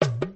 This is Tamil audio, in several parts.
you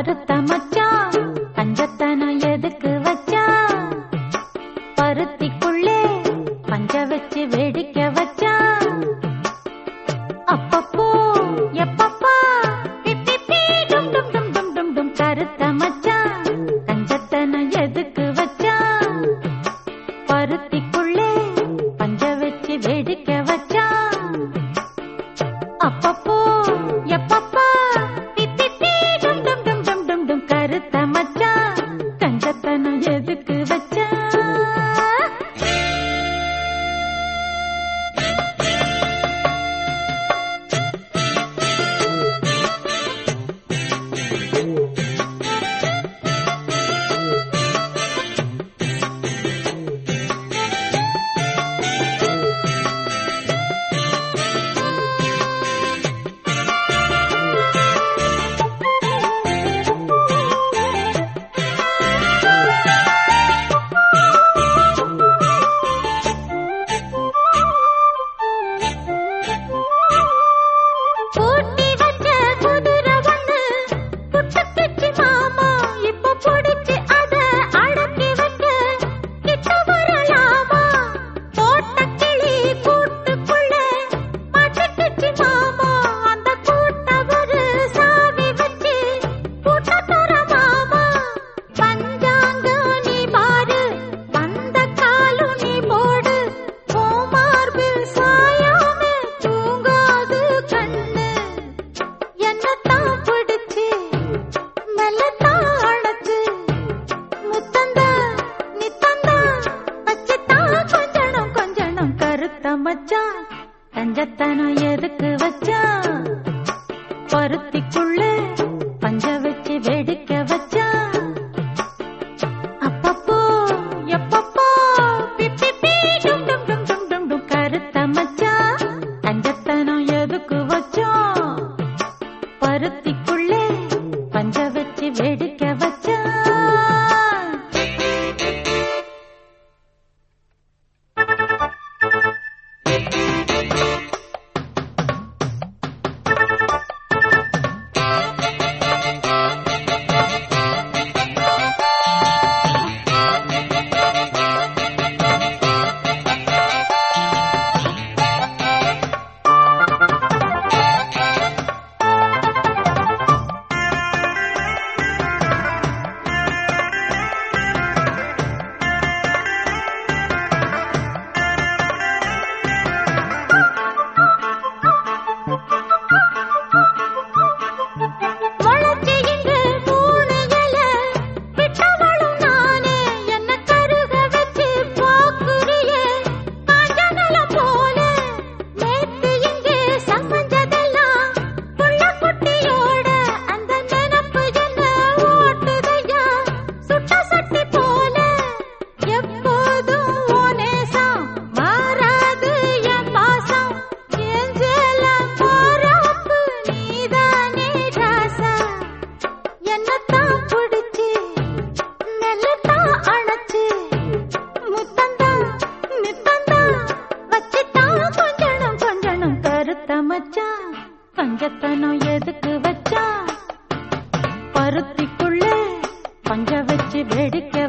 பருத்த மச்சான் பஞ்சத்தனம் எதுக்கு வச்சா? பருத்திக்குள்ளே பஞ்ச வச்சு வே じ。பஞ்சத்தனம் எதுக்கு வச்சா? பருத்திக்குள்ள பஞ்ச வச்சு வெடிக்க வச்சா? அப்பப்போ எப்பப்போ கருத்த மச்சா. பஞ்சத்தனம் வெடிக்க பஞ்சத்தனம் எதுக்கு வச்சா? பருத்திக்குள்ள பஞ்ச வச்சு வெடிக்க